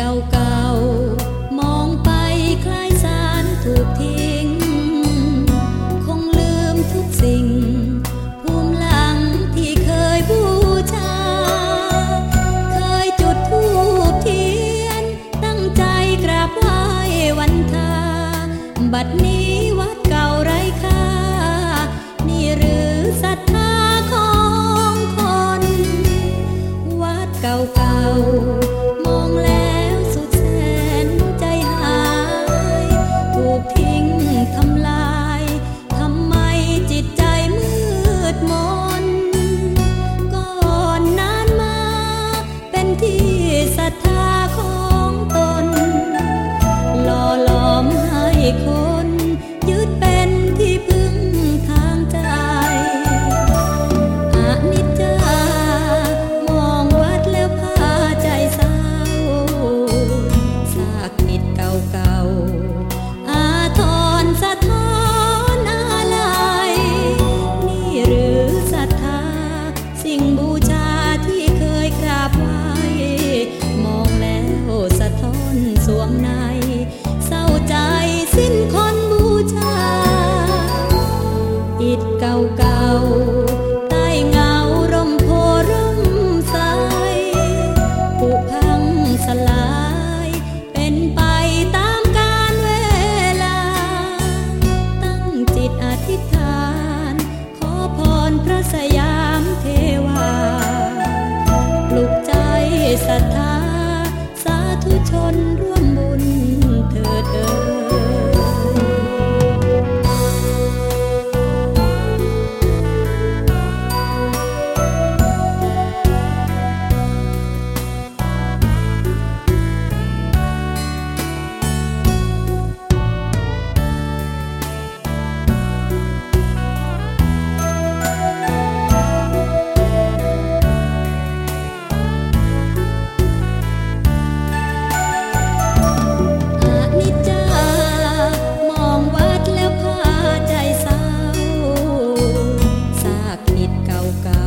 เก่าๆ มองไปคล้ายสารถูกทิ้ง คงลืมทุกสิ่ง ภูมิลังที่เคยบูชา เคยจุดธูปเทียน ตั้งใจกราบไหว้วันทา บัดนี้วัดเก่าไร้ค่า นี่หรือศรัทธาของคน วัดเก่าๆ เก่าเก่า